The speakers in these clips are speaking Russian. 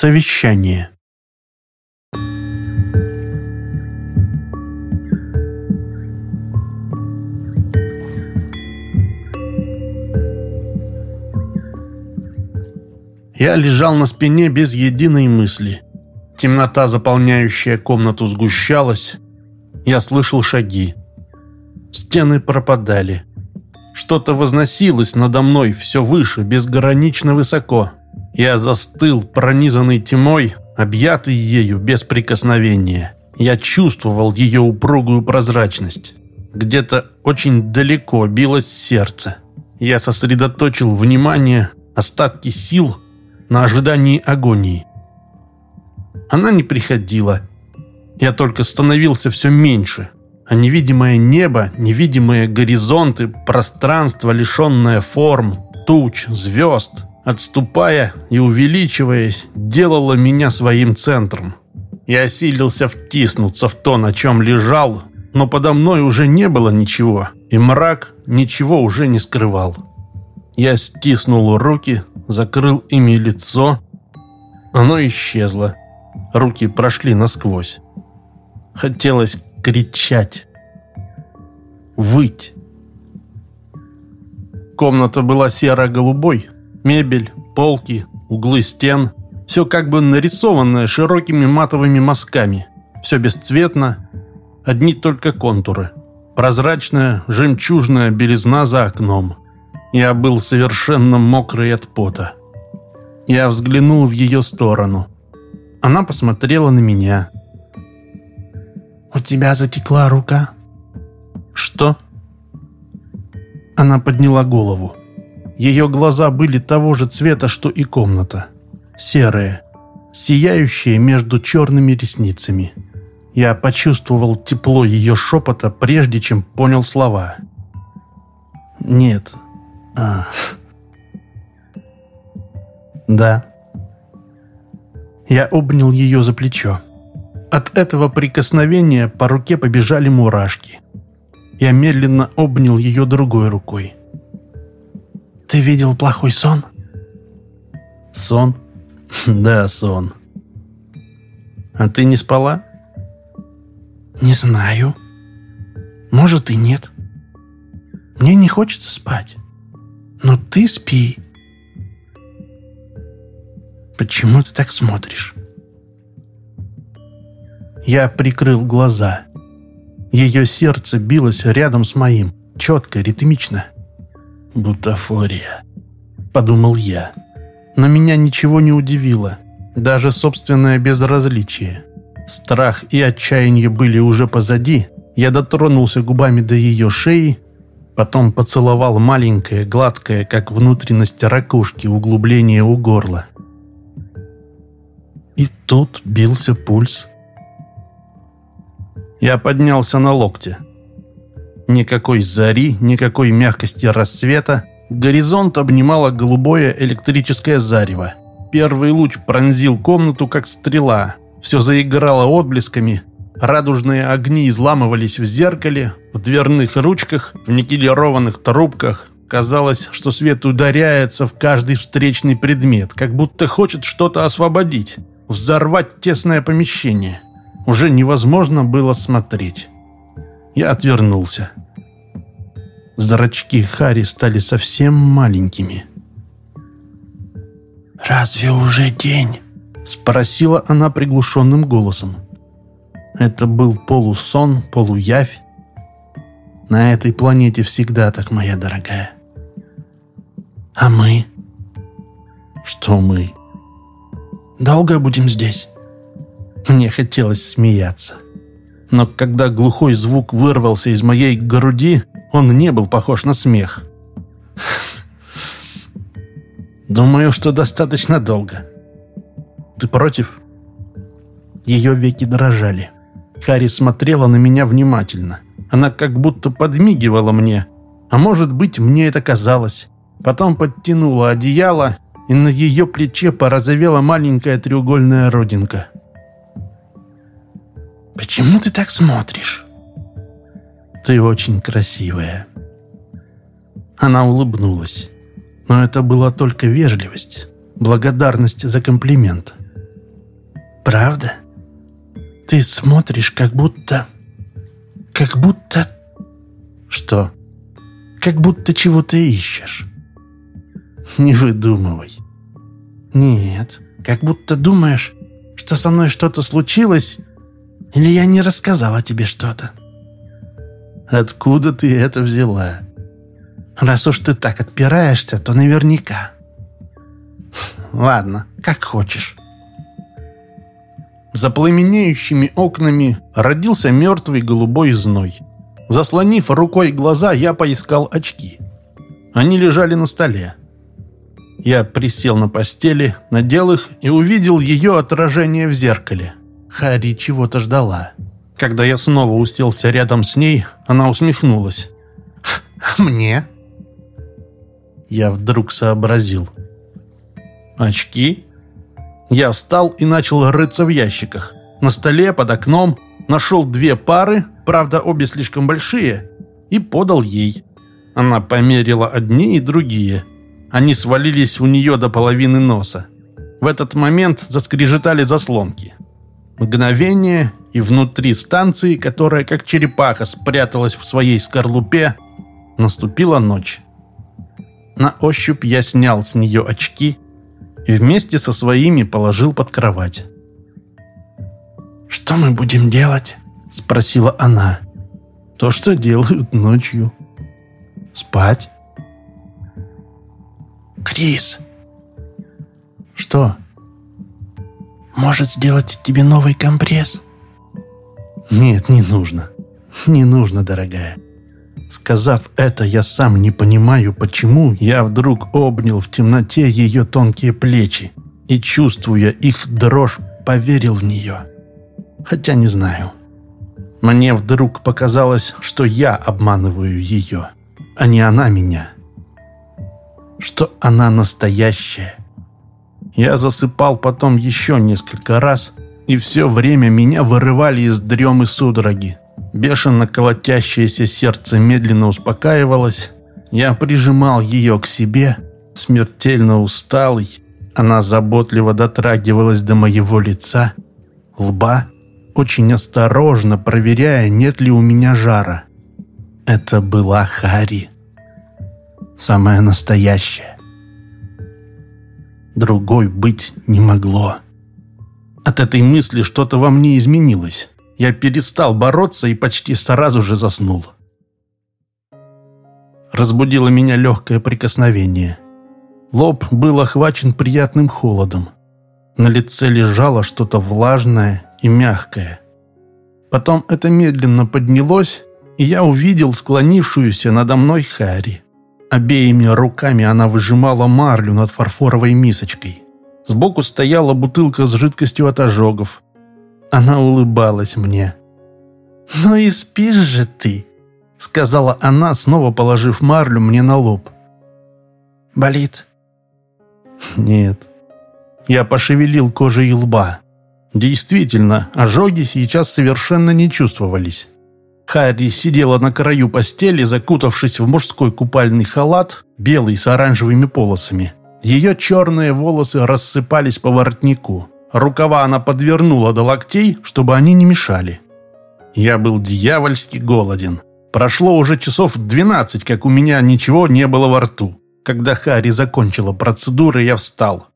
Совещание. Я лежал на спине без единой мысли. Темнота, заполняющая комнату, сгущалась. Я слышал шаги. Стены пропадали. Что-то возносилось надо мной все выше, безгранично высоко. Я застыл, пронизанный тьмой, объятый ею без прикосновения. Я чувствовал ее упругую прозрачность. Где-то очень далеко билось сердце. Я сосредоточил внимание, остатки сил на ожидании агонии. Она не приходила. Я только становился все меньше, а невидимое небо, невидимые горизонты, пространство, лишенное форм, туч, звезд, отступая и увеличиваясь, делало меня своим центром. Я осилился втиснуться в то, на чем лежал, но подо мной уже не было ничего, и мрак ничего уже не скрывал. Я стиснул руки, закрыл ими лицо. Оно исчезло. Руки прошли насквозь. Хотелось кричать. Выть. Комната была серо-голубой. Мебель, полки, углы стен. Все как бы нарисованное широкими матовыми мазками. Все бесцветно. Одни только контуры. Прозрачная, жемчужная белизна за окном. Я был совершенно мокрый от пота. Я взглянул в ее сторону. Она посмотрела на меня. «У тебя затекла рука?» «Что?» Она подняла голову. Ее глаза были того же цвета, что и комната. Серые, сияющие между черными ресницами. Я почувствовал тепло ее шепота, прежде чем понял слова. «Нет, а. Да. Я обнял ее за плечо. От этого прикосновения по руке побежали мурашки. Я медленно обнял ее другой рукой. «Ты видел плохой сон?» «Сон? Да, сон. А ты не спала?» «Не знаю. Может и нет. Мне не хочется спать. Но ты спи. Почему ты так смотришь? Я прикрыл глаза. Ее сердце билось рядом с моим, четко, ритмично. «Бутафория», — подумал я. Но меня ничего не удивило, даже собственное безразличие. Страх и отчаяние были уже позади. Я дотронулся губами до ее шеи Потом поцеловал маленькое, гладкое, как внутренность ракушки, углубление у горла. И тут бился пульс. Я поднялся на локте. Никакой зари, никакой мягкости рассвета. Горизонт обнимало голубое электрическое зарево. Первый луч пронзил комнату, как стрела. Все заиграло отблесками, Радужные огни изламывались в зеркале, в дверных ручках, в никелированных трубках. Казалось, что свет ударяется в каждый встречный предмет, как будто хочет что-то освободить, взорвать тесное помещение. Уже невозможно было смотреть. Я отвернулся. Зрачки Хари стали совсем маленькими. «Разве уже день?» — спросила она приглушенным голосом. Это был полусон, полуявь. На этой планете всегда так, моя дорогая. А мы? Что мы? Долго будем здесь? Мне хотелось смеяться. Но когда глухой звук вырвался из моей груди, он не был похож на смех. Думаю, что достаточно долго. Ты против? Ее веки дрожали. Хари смотрела на меня внимательно. Она как будто подмигивала мне. А может быть, мне это казалось. Потом подтянула одеяло, и на ее плече порозовела маленькая треугольная родинка. «Почему ты так смотришь?» «Ты очень красивая». Она улыбнулась. Но это была только вежливость, благодарность за комплимент. правда? Ты смотришь, как будто... Как будто... Что? Как будто чего-то ищешь. Не выдумывай. Нет, как будто думаешь, что со мной что-то случилось, или я не рассказала тебе что-то. Откуда ты это взяла? Раз уж ты так отпираешься, то наверняка. Ладно, как хочешь. За пламенеющими окнами родился мертвый голубой зной. Заслонив рукой глаза, я поискал очки. Они лежали на столе. Я присел на постели, надел их и увидел ее отражение в зеркале. Харри чего-то ждала. Когда я снова уселся рядом с ней, она усмехнулась. «Мне?» Я вдруг сообразил. «Очки?» Я встал и начал рыться в ящиках. На столе под окном нашел две пары, правда обе слишком большие, и подал ей. Она померила одни и другие. Они свалились у нее до половины носа. В этот момент заскрежетали заслонки. Мгновение, и внутри станции, которая как черепаха спряталась в своей скорлупе, наступила ночь. На ощупь я снял с нее очки и вместе со своими положил под кровать. «Что мы будем делать?» – спросила она. «То, что делают ночью. Спать». «Крис!» «Что?» «Может сделать тебе новый компресс?» «Нет, не нужно. Не нужно, дорогая». Сказав это, я сам не понимаю, почему я вдруг обнял в темноте ее тонкие плечи и, чувствуя их дрожь, поверил в нее. Хотя не знаю. Мне вдруг показалось, что я обманываю ее, а не она меня. Что она настоящая. Я засыпал потом еще несколько раз, и все время меня вырывали из дремы судороги. Бешено колотящееся сердце медленно успокаивалось. Я прижимал ее к себе, смертельно усталый. Она заботливо дотрагивалась до моего лица, лба, очень осторожно проверяя, нет ли у меня жара. Это была Хари. Самая настоящая. Другой быть не могло. От этой мысли что-то во мне изменилось. Я перестал бороться и почти сразу же заснул. Разбудило меня легкое прикосновение. Лоб был охвачен приятным холодом. На лице лежало что-то влажное и мягкое. Потом это медленно поднялось, и я увидел склонившуюся надо мной Хари. Обеими руками она выжимала марлю над фарфоровой мисочкой. Сбоку стояла бутылка с жидкостью от ожогов. Она улыбалась мне. «Ну и спишь же ты», — сказала она, снова положив марлю мне на лоб. «Болит?» «Нет». Я пошевелил кожей лба. Действительно, ожоги сейчас совершенно не чувствовались. Харри сидела на краю постели, закутавшись в мужской купальный халат, белый с оранжевыми полосами. Ее черные волосы рассыпались по воротнику. Рукава она подвернула до локтей, чтобы они не мешали. Я был дьявольски голоден. Прошло уже часов двенадцать, как у меня ничего не было во рту. Когда Хари закончила процедуры, я встал.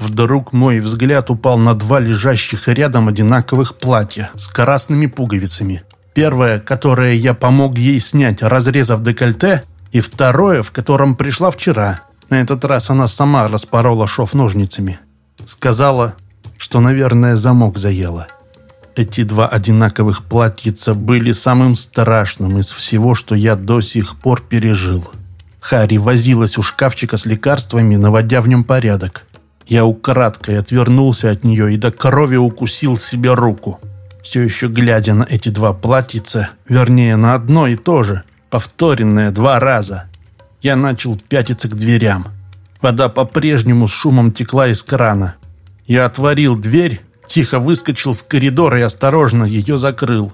Вдруг мой взгляд упал на два лежащих рядом одинаковых платья с красными пуговицами. Первое, которое я помог ей снять, разрезав декольте, и второе, в котором пришла вчера. На этот раз она сама распорола шов ножницами. Сказала, что, наверное, замок заела. Эти два одинаковых платьица были самым страшным из всего, что я до сих пор пережил. Хари возилась у шкафчика с лекарствами, наводя в нем порядок. Я украдкой отвернулся от нее и до крови укусил себе руку. Все еще глядя на эти два платьица, вернее, на одно и то же, повторенное два раза, я начал пятиться к дверям. Вода по-прежнему с шумом текла из крана. Я отворил дверь, тихо выскочил в коридор и осторожно ее закрыл.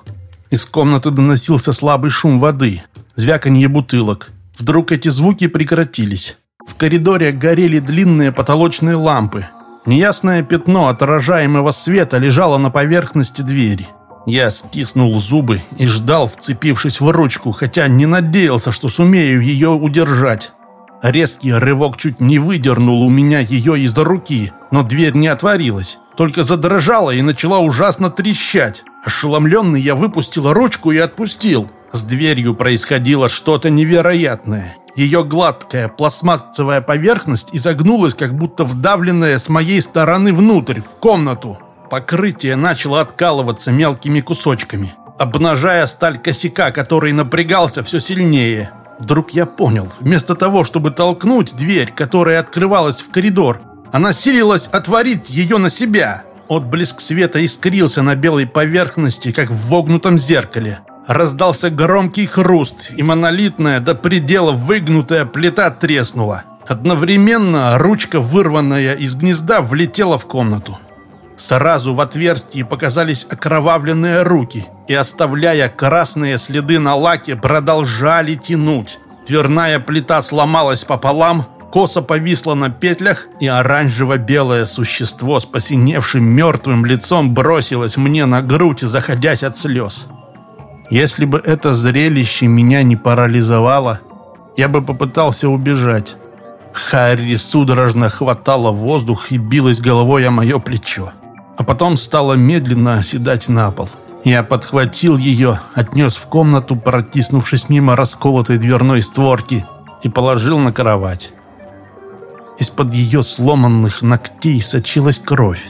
Из комнаты доносился слабый шум воды, звяканье бутылок. Вдруг эти звуки прекратились. В коридоре горели длинные потолочные лампы. Неясное пятно отражаемого света лежало на поверхности двери. Я стиснул зубы и ждал, вцепившись в ручку, хотя не надеялся, что сумею ее удержать. Резкий рывок чуть не выдернул у меня ее из руки, но дверь не отворилась, только задрожала и начала ужасно трещать. Ошеломленный я выпустил ручку и отпустил. С дверью происходило что-то невероятное. Ее гладкая пластмассовая поверхность изогнулась, как будто вдавленная с моей стороны внутрь, в комнату. Покрытие начало откалываться мелкими кусочками, обнажая сталь косяка, который напрягался все сильнее. Вдруг я понял, вместо того, чтобы толкнуть дверь, которая открывалась в коридор, она силилась отворить ее на себя. Отблеск света искрился на белой поверхности, как в вогнутом зеркале. Раздался громкий хруст, и монолитная до предела выгнутая плита треснула. Одновременно ручка, вырванная из гнезда, влетела в комнату. Сразу в отверстии показались окровавленные руки и, оставляя красные следы на лаке, продолжали тянуть. Дверная плита сломалась пополам, косо повисла на петлях, и оранжево-белое существо с посиневшим мертвым лицом бросилось мне на грудь, заходясь от слез. Если бы это зрелище меня не парализовало, я бы попытался убежать. Харри судорожно хватала воздух и билась головой о мое плечо а потом стала медленно оседать на пол. Я подхватил ее, отнес в комнату, протиснувшись мимо расколотой дверной створки, и положил на кровать. Из-под ее сломанных ногтей сочилась кровь.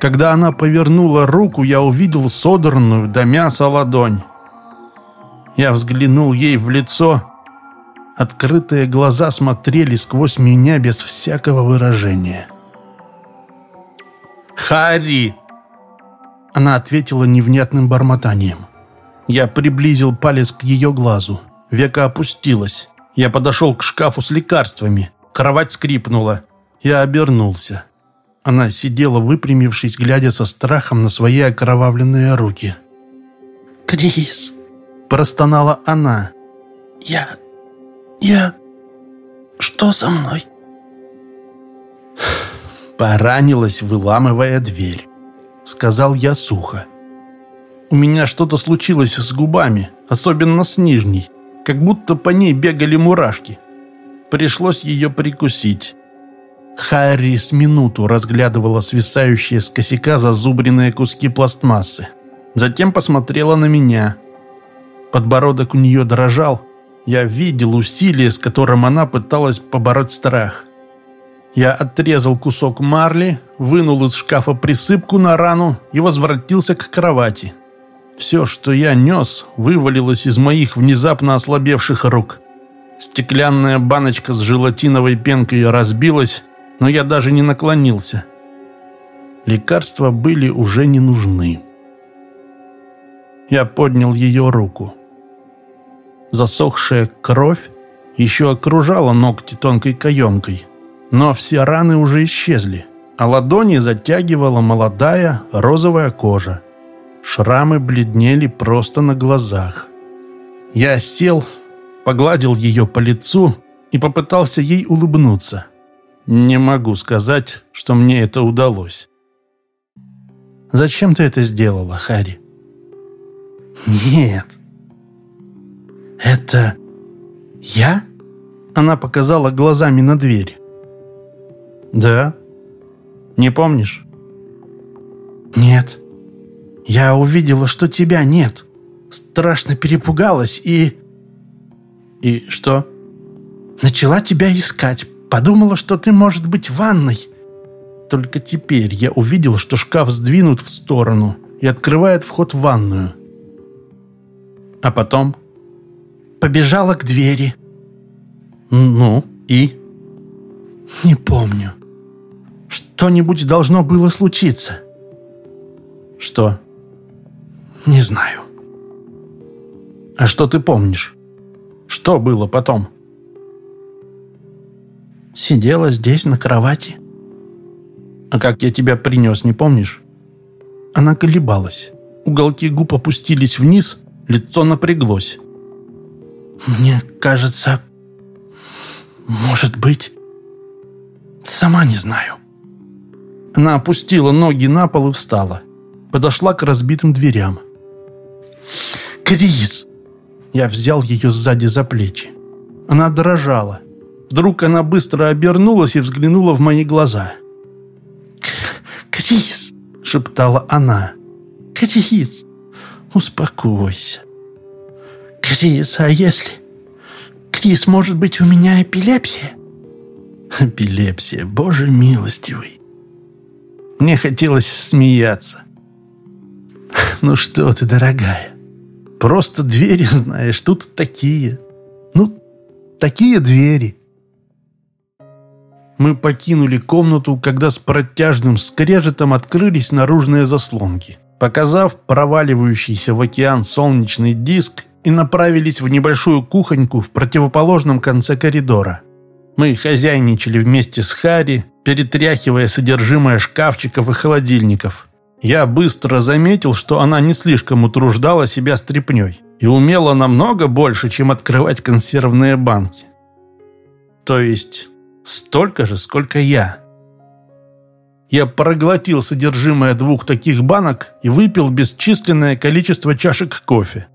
Когда она повернула руку, я увидел содранную до мяса ладонь. Я взглянул ей в лицо. Открытые глаза смотрели сквозь меня без всякого выражения. «Харри!» Она ответила невнятным бормотанием. Я приблизил палец к ее глазу. Века опустилась. Я подошел к шкафу с лекарствами. Кровать скрипнула. Я обернулся. Она сидела, выпрямившись, глядя со страхом на свои окровавленные руки. «Крис!» – простонала она. «Я... я... что со мной?» Поранилась, выламывая дверь. Сказал я сухо. У меня что-то случилось с губами, особенно с нижней. Как будто по ней бегали мурашки. Пришлось ее прикусить. Харри с минуту разглядывала свисающие с косяка зазубренные куски пластмассы. Затем посмотрела на меня. Подбородок у нее дрожал. Я видел усилие, с которым она пыталась побороть страх. Я отрезал кусок марли, вынул из шкафа присыпку на рану и возвратился к кровати. Все, что я нес, вывалилось из моих внезапно ослабевших рук. Стеклянная баночка с желатиновой пенкой разбилась, но я даже не наклонился. Лекарства были уже не нужны. Я поднял ее руку. Засохшая кровь еще окружала ногти тонкой каемкой. Но все раны уже исчезли, а ладони затягивала молодая розовая кожа. Шрамы бледнели просто на глазах. Я сел, погладил ее по лицу и попытался ей улыбнуться. Не могу сказать, что мне это удалось. «Зачем ты это сделала, Харри?» «Нет». «Это я?» Она показала глазами на дверь. «Да? Не помнишь?» «Нет. Я увидела, что тебя нет. Страшно перепугалась и...» «И что?» «Начала тебя искать. Подумала, что ты, может быть, в ванной». Только теперь я увидел, что шкаф сдвинут в сторону и открывает вход в ванную. А потом? Побежала к двери. Ну, и? Не помню. Что-нибудь должно было случиться. Что? Не знаю. А что ты помнишь? Что было потом? Сидела здесь на кровати. А как я тебя принес, не помнишь? Она колебалась. Уголки губ опустились вниз, лицо напряглось. Мне кажется, может быть, сама не знаю. Она опустила ноги на пол и встала. Подошла к разбитым дверям. «Крис!» Я взял ее сзади за плечи. Она дрожала. Вдруг она быстро обернулась и взглянула в мои глаза. «Крис!» — шептала она. «Крис, успокойся. Крис, а если... Крис, может быть, у меня эпилепсия?» Эпилепсия, боже милостивый. Мне хотелось смеяться. Ну что ты, дорогая, просто двери, знаешь, тут такие. Ну, такие двери. Мы покинули комнату, когда с протяжным скрежетом открылись наружные заслонки, показав проваливающийся в океан солнечный диск и направились в небольшую кухоньку в противоположном конце коридора. Мы хозяйничали вместе с Харри, перетряхивая содержимое шкафчиков и холодильников. Я быстро заметил, что она не слишком утруждала себя стряпнёй и умела намного больше, чем открывать консервные банки. То есть столько же, сколько я. Я проглотил содержимое двух таких банок и выпил бесчисленное количество чашек кофе.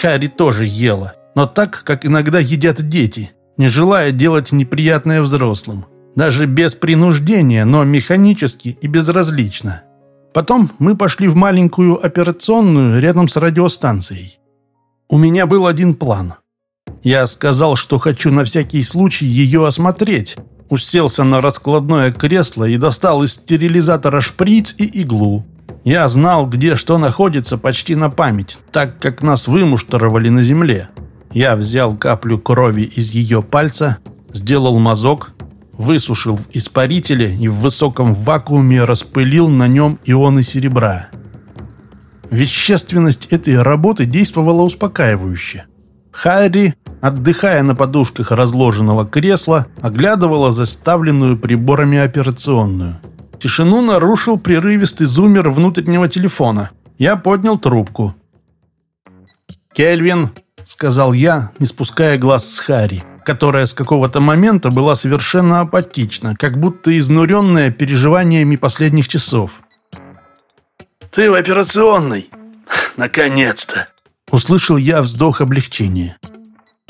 Харри тоже ела, но так, как иногда едят дети – не желая делать неприятное взрослым. Даже без принуждения, но механически и безразлично. Потом мы пошли в маленькую операционную рядом с радиостанцией. У меня был один план. Я сказал, что хочу на всякий случай ее осмотреть. Уселся на раскладное кресло и достал из стерилизатора шприц и иглу. Я знал, где что находится почти на память, так как нас вымуштровали на земле. Я взял каплю крови из ее пальца, сделал мазок, высушил в испарителе и в высоком вакууме распылил на нем ионы серебра. Вещественность этой работы действовала успокаивающе. Харри, отдыхая на подушках разложенного кресла, оглядывала заставленную приборами операционную. Тишину нарушил прерывистый зумер внутреннего телефона. Я поднял трубку. «Кельвин, — сказал я, не спуская глаз с Хари, которая с какого-то момента была совершенно апатична, как будто изнуренная переживаниями последних часов. «Ты в операционной? Наконец-то!» Услышал я вздох облегчения.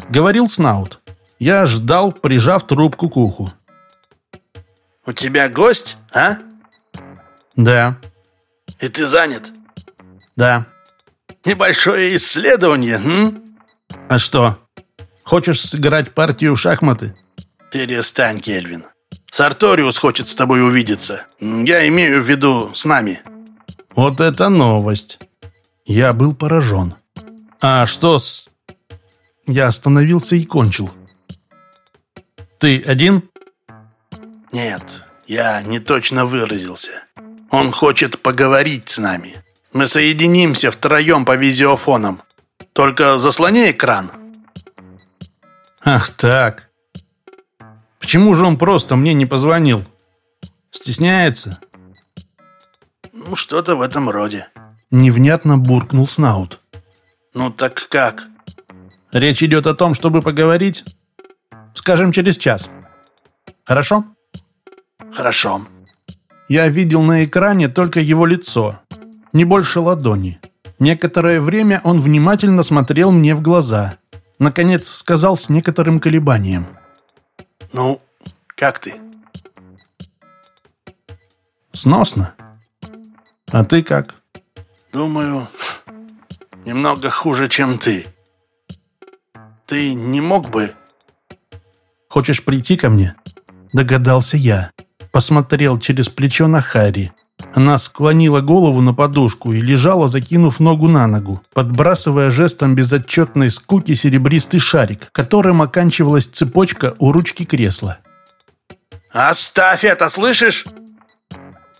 Говорил Снаут. Я ждал, прижав трубку к уху. «У тебя гость, а?» «Да». «И ты занят?» «Да». «Небольшое исследование, м?» «А что, хочешь сыграть партию в шахматы?» «Перестань, Кельвин. Сарториус хочет с тобой увидеться. Я имею в виду с нами». «Вот это новость!» Я был поражен. «А что с...» Я остановился и кончил. «Ты один?» «Нет, я не точно выразился. Он хочет поговорить с нами. Мы соединимся втроем по визиофонам. Только заслони экран». «Ах так. Почему же он просто мне не позвонил? Стесняется?» «Ну, что-то в этом роде». Невнятно буркнул Снаут. «Ну так как?» «Речь идет о том, чтобы поговорить? Скажем, через час. Хорошо?» «Хорошо». Я видел на экране только его лицо, не больше ладони. Некоторое время он внимательно смотрел мне в глаза. Наконец сказал с некоторым колебанием. «Ну, как ты?» «Сносно. А ты как?» «Думаю, немного хуже, чем ты. Ты не мог бы...» «Хочешь прийти ко мне?» Догадался я. Посмотрел через плечо на Харри. Она склонила голову на подушку и лежала, закинув ногу на ногу, подбрасывая жестом безотчетной скуки серебристый шарик, которым оканчивалась цепочка у ручки кресла. «Оставь это, слышишь?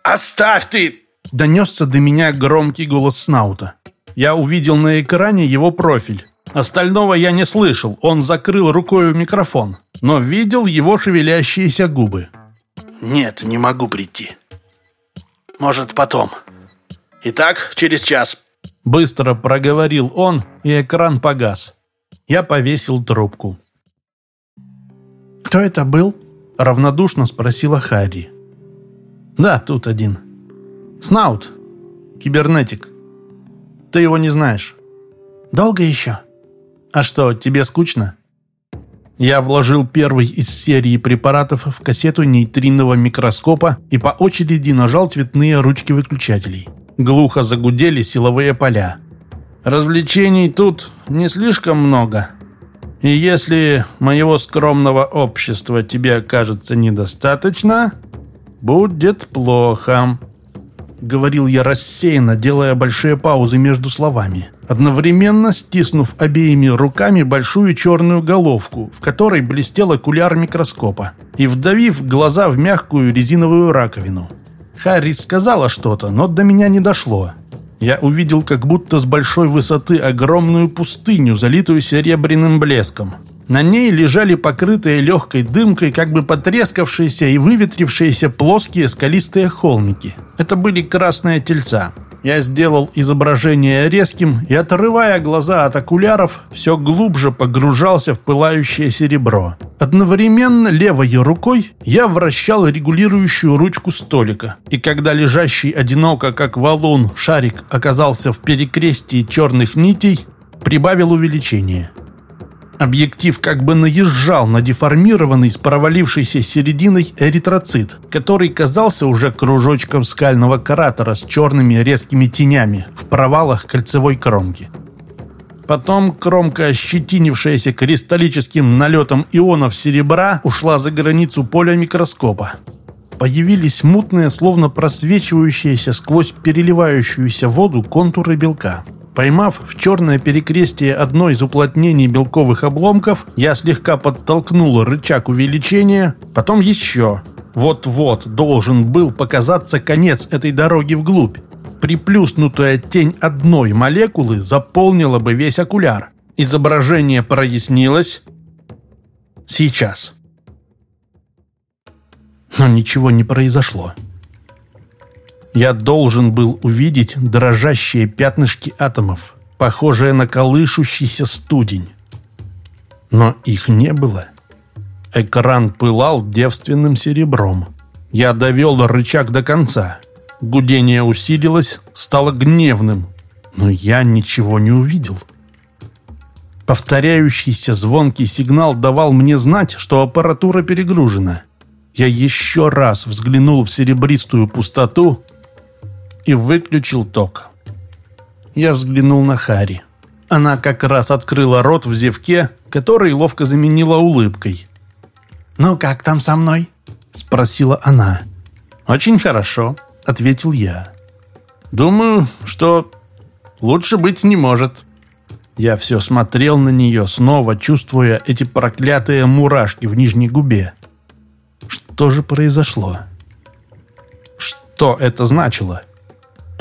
Оставь ты!» Донесся до меня громкий голос Снаута. Я увидел на экране его профиль. Остального я не слышал, он закрыл рукой микрофон, но видел его шевелящиеся губы. «Нет, не могу прийти», может, потом. Итак, через час». Быстро проговорил он, и экран погас. Я повесил трубку. «Кто это был?» Равнодушно спросила Харри. Да, тут один. Снаут. Кибернетик. Ты его не знаешь. Долго еще? А что, тебе скучно? Я вложил первый из серии препаратов в кассету нейтринного микроскопа и по очереди нажал цветные ручки выключателей. Глухо загудели силовые поля. Развлечений тут не слишком много. И если моего скромного общества тебе окажется недостаточно, будет плохо. Говорил я рассеянно, делая большие паузы между словами, одновременно стиснув обеими руками большую черную головку, в которой блестел окуляр микроскопа, и вдавив глаза в мягкую резиновую раковину. Харри сказала что-то, но до меня не дошло. Я увидел как будто с большой высоты огромную пустыню, залитую серебряным блеском. На ней лежали покрытые легкой дымкой, как бы потрескавшиеся и выветрившиеся плоские скалистые холмики. Это были красные тельца. Я сделал изображение резким и, отрывая глаза от окуляров, все глубже погружался в пылающее серебро. Одновременно левой рукой я вращал регулирующую ручку столика, и когда лежащий одиноко, как валун, шарик оказался в перекрестии черных нитей, прибавил увеличение. Объектив как бы наезжал на деформированный с провалившейся серединой эритроцит, который казался уже кружочком скального кратера с черными резкими тенями в провалах кольцевой кромки. Потом кромка, ощетинившаяся кристаллическим налетом ионов серебра, ушла за границу поля микроскопа. Появились мутные, словно просвечивающиеся сквозь переливающуюся воду контуры белка – Поймав в черное перекрестие одно из уплотнений белковых обломков, я слегка подтолкнул рычаг увеличения, потом еще. Вот-вот должен был показаться конец этой дороги вглубь. Приплюснутая тень одной молекулы заполнила бы весь окуляр. Изображение прояснилось. Сейчас. Но ничего не произошло. Я должен был увидеть дрожащие пятнышки атомов, похожие на колышущийся студень. Но их не было. Экран пылал девственным серебром. Я довел рычаг до конца. Гудение усилилось, стало гневным. Но я ничего не увидел. Повторяющийся звонкий сигнал давал мне знать, что аппаратура перегружена. Я еще раз взглянул в серебристую пустоту и выключил ток. Я взглянул на Хари. Она как раз открыла рот в зевке, который ловко заменила улыбкой. «Ну как там со мной?» – спросила она. «Очень хорошо», – ответил я. «Думаю, что лучше быть не может». Я все смотрел на нее, снова чувствуя эти проклятые мурашки в нижней губе. Что же произошло? Что это значило?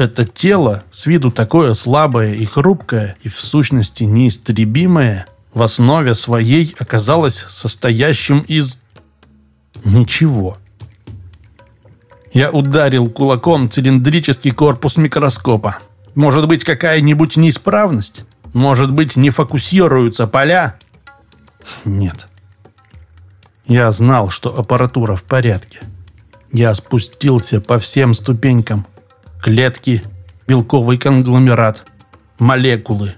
Это тело, с виду такое слабое и хрупкое, и в сущности неистребимое, в основе своей оказалось состоящим из... ничего. Я ударил кулаком цилиндрический корпус микроскопа. Может быть, какая-нибудь неисправность? Может быть, не фокусируются поля? Нет. Я знал, что аппаратура в порядке. Я спустился по всем ступенькам, клетки, белковый конгломерат, молекулы.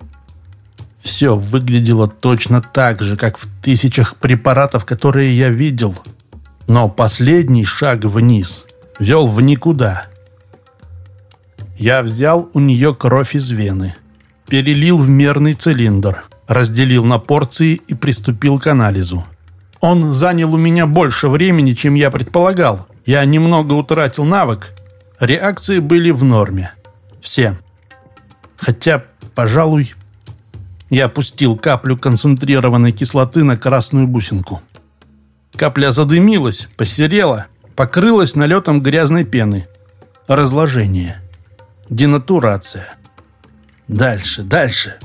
Все выглядело точно так же, как в тысячах препаратов, которые я видел. Но последний шаг вниз вел в никуда. Я взял у нее кровь из вены, перелил в мерный цилиндр, разделил на порции и приступил к анализу. Он занял у меня больше времени, чем я предполагал. Я немного утратил навык, Реакции были в норме. Все. Хотя, пожалуй, я опустил каплю концентрированной кислоты на красную бусинку. Капля задымилась, посерела, покрылась налетом грязной пены. Разложение. Денатурация. Дальше, дальше.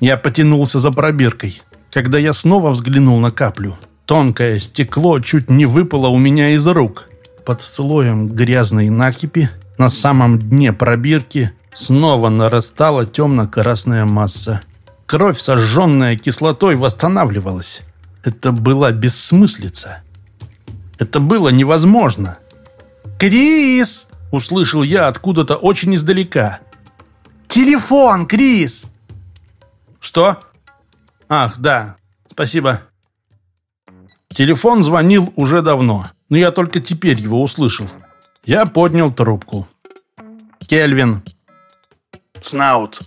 Я потянулся за пробиркой. Когда я снова взглянул на каплю, тонкое стекло чуть не выпало у меня из рук под слоем грязной накипи, на самом дне пробирки, снова нарастала темно-красная масса. Кровь, сожженная кислотой, восстанавливалась. Это была бессмыслица. Это было невозможно. «Крис!» — услышал я откуда-то очень издалека. «Телефон, Крис!» «Что?» «Ах, да, спасибо». Телефон звонил уже давно, но я только теперь его услышал. Я поднял трубку. «Кельвин». «Снаут,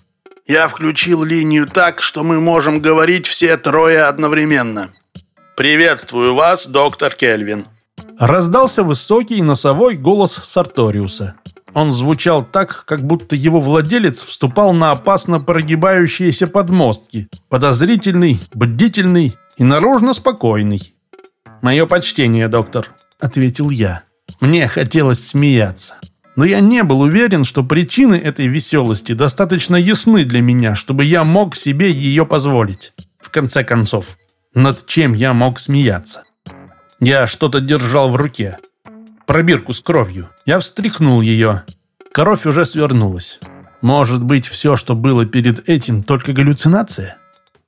я включил линию так, что мы можем говорить все трое одновременно. Приветствую вас, доктор Кельвин». Раздался высокий носовой голос Сарториуса. Он звучал так, как будто его владелец вступал на опасно прогибающиеся подмостки. Подозрительный, бдительный и наружно спокойный. «Мое почтение, доктор», — ответил я. Мне хотелось смеяться. Но я не был уверен, что причины этой веселости достаточно ясны для меня, чтобы я мог себе ее позволить. В конце концов, над чем я мог смеяться? Я что-то держал в руке. Пробирку с кровью. Я встряхнул ее. Кровь уже свернулась. Может быть, все, что было перед этим, только галлюцинация?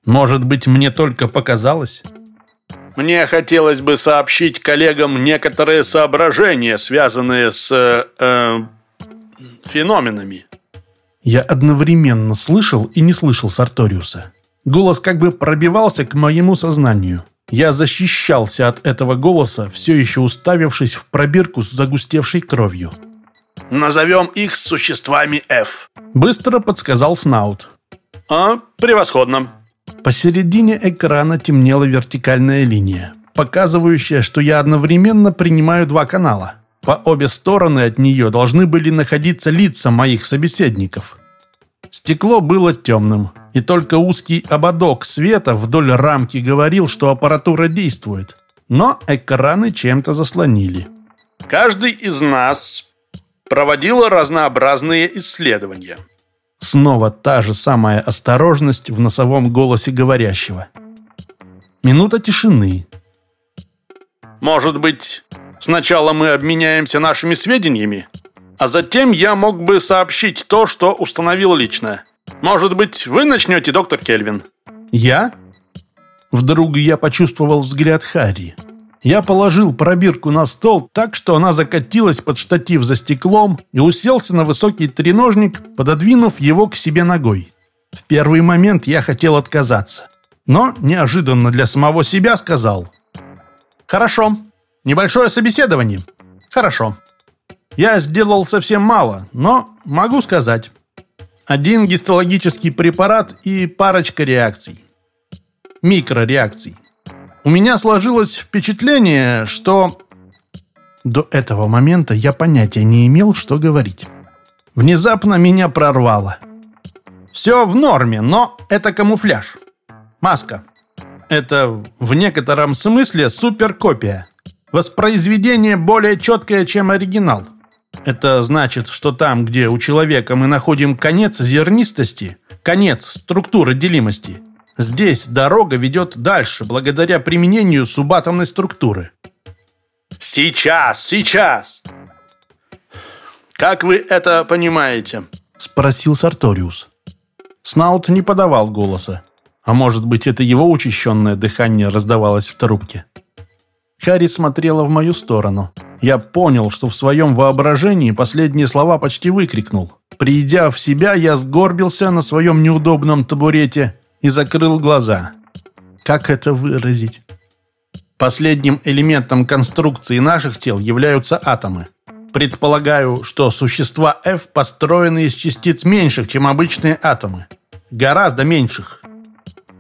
Может быть, мне только показалось? Мне хотелось бы сообщить коллегам некоторые соображения, связанные с... Э, э, феноменами. Я одновременно слышал и не слышал Сарториуса. Голос как бы пробивался к моему сознанию. Я защищался от этого голоса, все еще уставившись в пробирку с загустевшей кровью. «Назовем их существами F», — быстро подсказал Снаут. «А, превосходно. Посередине экрана темнела вертикальная линия, показывающая, что я одновременно принимаю два канала. По обе стороны от нее должны были находиться лица моих собеседников. Стекло было темным, и только узкий ободок света вдоль рамки говорил, что аппаратура действует. Но экраны чем-то заслонили. «Каждый из нас проводил разнообразные исследования», Снова та же самая осторожность в носовом голосе говорящего. Минута тишины. «Может быть, сначала мы обменяемся нашими сведениями, а затем я мог бы сообщить то, что установил лично. Может быть, вы начнете, доктор Кельвин?» «Я?» Вдруг я почувствовал взгляд Харри. Я положил пробирку на стол так, что она закатилась под штатив за стеклом и уселся на высокий треножник, пододвинув его к себе ногой. В первый момент я хотел отказаться, но неожиданно для самого себя сказал «Хорошо, небольшое собеседование. Хорошо. Я сделал совсем мало, но могу сказать. Один гистологический препарат и парочка реакций. Микрореакций. У меня сложилось впечатление, что... До этого момента я понятия не имел, что говорить. Внезапно меня прорвало. Все в норме, но это камуфляж. Маска. Это в некотором смысле суперкопия. Воспроизведение более четкое, чем оригинал. Это значит, что там, где у человека мы находим конец зернистости, конец структуры делимости – Здесь дорога ведет дальше, благодаря применению субатомной структуры. Сейчас, сейчас! Как вы это понимаете? Спросил Сарториус. Снаут не подавал голоса. А может быть, это его учащенное дыхание раздавалось в трубке. Харри смотрела в мою сторону. Я понял, что в своем воображении последние слова почти выкрикнул. Придя в себя, я сгорбился на своем неудобном табурете и закрыл глаза. Как это выразить? Последним элементом конструкции наших тел являются атомы. Предполагаю, что существа F построены из частиц меньших, чем обычные атомы. Гораздо меньших.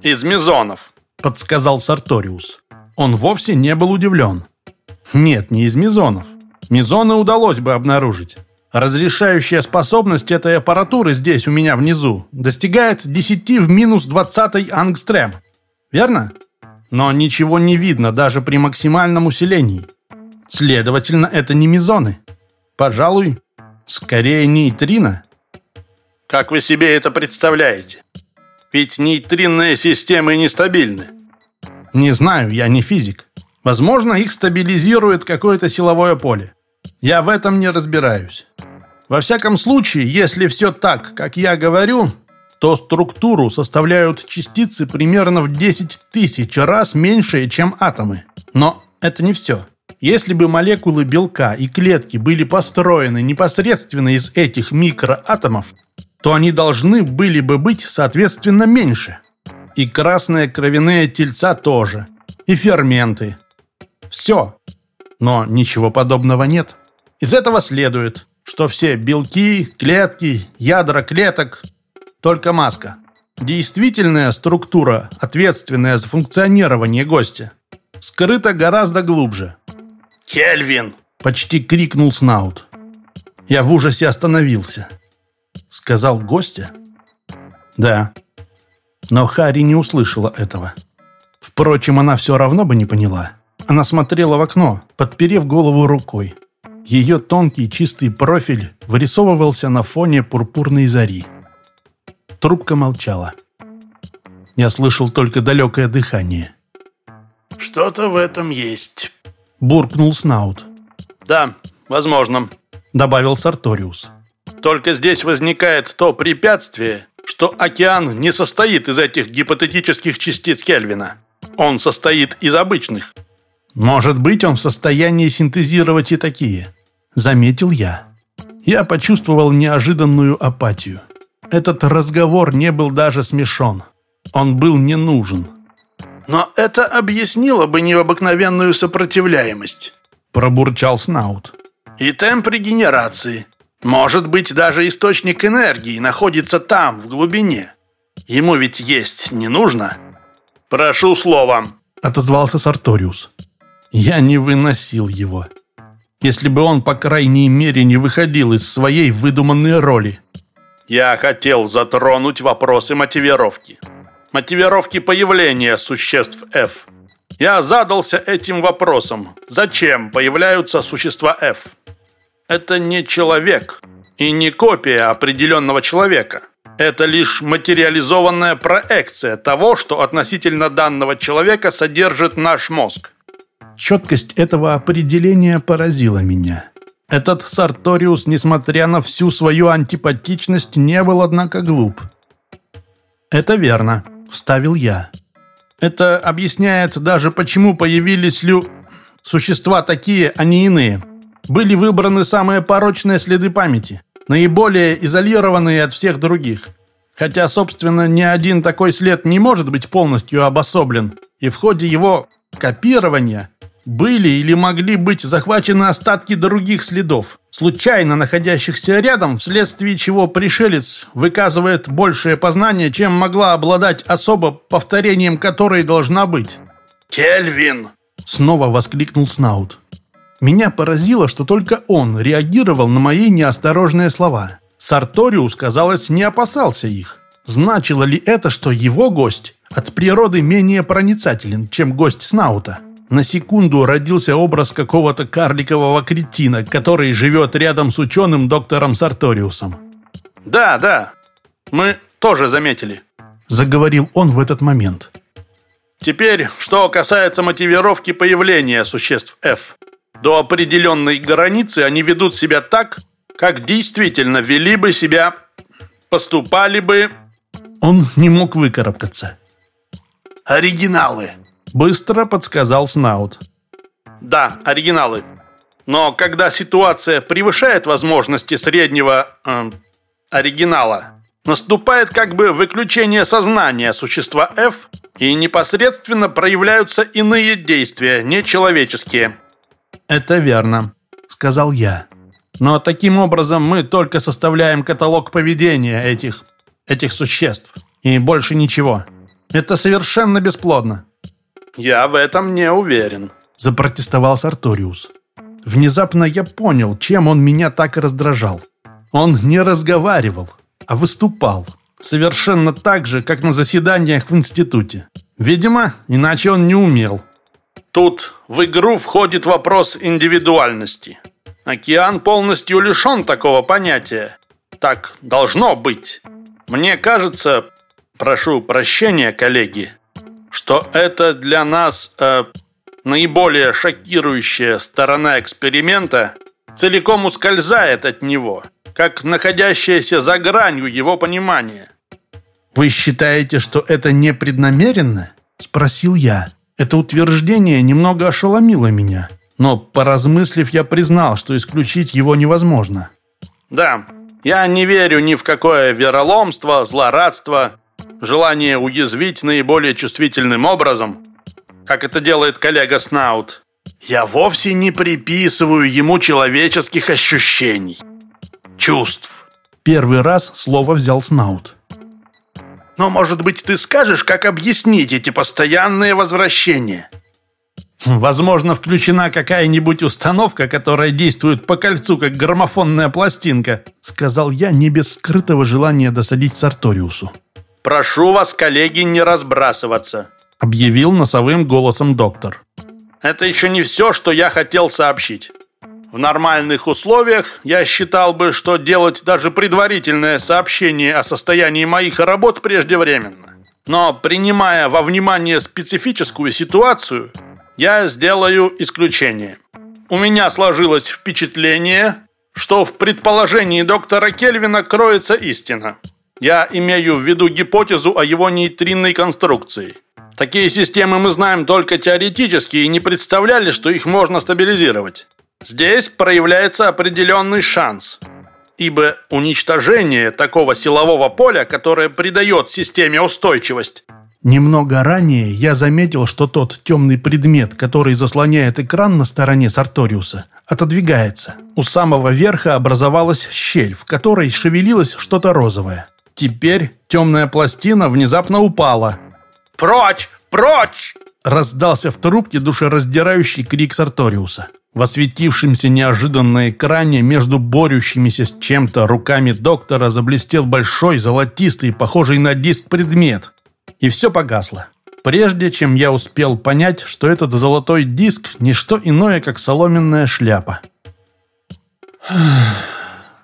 «Из мезонов», — подсказал Сарториус. Он вовсе не был удивлен. Нет, не из мезонов. Мезоны удалось бы обнаружить. Разрешающая способность этой аппаратуры здесь, у меня внизу, достигает 10 в минус 20 ангстрем. Верно? Но ничего не видно даже при максимальном усилении. Следовательно, это не мезоны. Пожалуй, скорее нейтрино. Как вы себе это представляете? Ведь нейтринные системы нестабильны. Не знаю, я не физик. Возможно, их стабилизирует какое-то силовое поле. Я в этом не разбираюсь. Во всяком случае, если все так, как я говорю, то структуру составляют частицы примерно в 10 тысяч раз меньшие, чем атомы. Но это не все. Если бы молекулы белка и клетки были построены непосредственно из этих микроатомов, то они должны были бы быть, соответственно, меньше. И красные кровяные тельца тоже. И ферменты. Все. Но ничего подобного нет. Из этого следует, что все белки, клетки, ядра клеток – только маска. Действительная структура, ответственная за функционирование гостя, скрыта гораздо глубже. «Кельвин!» – почти крикнул Снаут. Я в ужасе остановился. Сказал гостя? Да. Но Хари не услышала этого. Впрочем, она все равно бы не поняла. Она смотрела в окно, подперев голову рукой. Ее тонкий чистый профиль вырисовывался на фоне пурпурной зари. Трубка молчала. Я слышал только далекое дыхание. «Что-то в этом есть», — буркнул Снаут. «Да, возможно», — добавил Сарториус. «Только здесь возникает то препятствие, что океан не состоит из этих гипотетических частиц Кельвина. Он состоит из обычных». «Может быть, он в состоянии синтезировать и такие», — заметил я. Я почувствовал неожиданную апатию. Этот разговор не был даже смешон. Он был не нужен. «Но это объяснило бы необыкновенную сопротивляемость», — пробурчал Снаут. «И темп регенерации. Может быть, даже источник энергии находится там, в глубине. Ему ведь есть не нужно». «Прошу словом», — отозвался Сарториус. Я не выносил его. Если бы он, по крайней мере, не выходил из своей выдуманной роли. Я хотел затронуть вопросы мотивировки. Мотивировки появления существ F. Я задался этим вопросом. Зачем появляются существа F? Это не человек и не копия определенного человека. Это лишь материализованная проекция того, что относительно данного человека содержит наш мозг. Четкость этого определения поразила меня. Этот Сарториус, несмотря на всю свою антипатичность, не был, однако, глуп. «Это верно», — вставил я. «Это объясняет даже, почему появились лю... существа такие, а не иные. Были выбраны самые порочные следы памяти, наиболее изолированные от всех других. Хотя, собственно, ни один такой след не может быть полностью обособлен, и в ходе его копирования были или могли быть захвачены остатки других следов, случайно находящихся рядом, вследствие чего пришелец выказывает большее познание, чем могла обладать особо повторением которой должна быть. «Кельвин!» — снова воскликнул Снаут. Меня поразило, что только он реагировал на мои неосторожные слова. Сарториус, казалось, не опасался их. Значило ли это, что его гость от природы менее проницателен, чем гость Снаута? На секунду родился образ какого-то карликового кретина, который живет рядом с ученым доктором Сарториусом. «Да, да, мы тоже заметили», — заговорил он в этот момент. «Теперь, что касается мотивировки появления существ F. До определенной границы они ведут себя так, как действительно вели бы себя, поступали бы...» Он не мог выкарабкаться. «Оригиналы», Быстро подсказал Снаут. Да, оригиналы. Но когда ситуация превышает возможности среднего э, оригинала, наступает как бы выключение сознания существа F и непосредственно проявляются иные действия, нечеловеческие. Это верно, сказал я. Но таким образом мы только составляем каталог поведения этих этих существ и больше ничего. Это совершенно бесплодно. «Я в этом не уверен», – запротестовал Сарториус. Внезапно я понял, чем он меня так раздражал. Он не разговаривал, а выступал. Совершенно так же, как на заседаниях в институте. Видимо, иначе он не умел. Тут в игру входит вопрос индивидуальности. Океан полностью лишен такого понятия. Так должно быть. Мне кажется, прошу прощения, коллеги, что это для нас э, наиболее шокирующая сторона эксперимента целиком ускользает от него, как находящаяся за гранью его понимания. «Вы считаете, что это непреднамеренно?» – спросил я. Это утверждение немного ошеломило меня, Но, поразмыслив, я признал, что исключить его невозможно. Да, я не верю ни в какое вероломство, злорадство, желание уязвить наиболее чувствительным образом, как это делает коллега Снаут. Я вовсе не приписываю ему человеческих ощущений, чувств. Первый раз слово взял Снаут. Но, может быть, ты скажешь, как объяснить эти постоянные возвращения? Возможно, включена какая-нибудь установка, которая действует по кольцу, как граммофонная пластинка, сказал я не без скрытого желания досадить Сарториусу. Прошу вас, коллеги, не разбрасываться, объявил носовым голосом доктор. Это еще не все, что я хотел сообщить. В нормальных условиях я считал бы, что делать даже предварительное сообщение о состоянии моих работ преждевременно. Но принимая во внимание специфическую ситуацию, я сделаю исключение. У меня сложилось впечатление, что в предположении доктора Кельвина кроется истина. Я имею в виду гипотезу о его нейтринной конструкции. Такие системы мы знаем только теоретически и не представляли, что их можно стабилизировать. Здесь проявляется определенный шанс, ибо уничтожение такого силового поля, которое придает системе устойчивость, Немного ранее я заметил, что тот темный предмет, который заслоняет экран на стороне Сарториуса, отодвигается. У самого верха образовалась щель, в которой шевелилось что-то розовое. Теперь темная пластина внезапно упала. «Прочь! Прочь!» Раздался в трубке душераздирающий крик Сарториуса. В осветившемся неожиданно на экране между борющимися с чем-то руками доктора заблестел большой, золотистый, похожий на диск предмет. И все погасло. Прежде чем я успел понять, что этот золотой диск – не что иное, как соломенная шляпа.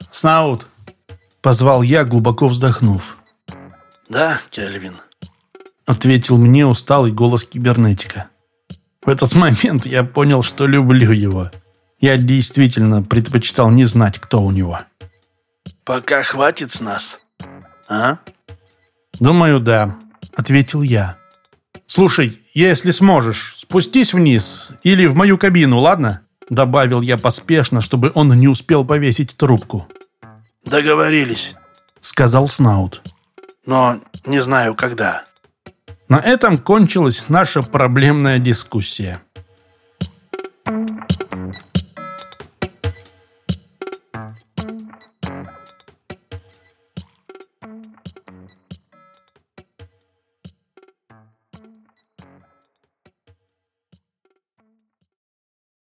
«Снаут!» – позвал я, глубоко вздохнув. «Да, Кельвин», – ответил мне усталый голос кибернетика. В этот момент я понял, что люблю его. Я действительно предпочитал не знать, кто у него. «Пока хватит с нас, а?» «Думаю, да», — ответил я. «Слушай, если сможешь, спустись вниз или в мою кабину, ладно?» Добавил я поспешно, чтобы он не успел повесить трубку. «Договорились», — сказал Снаут. «Но не знаю, когда». На этом кончилась наша проблемная дискуссия.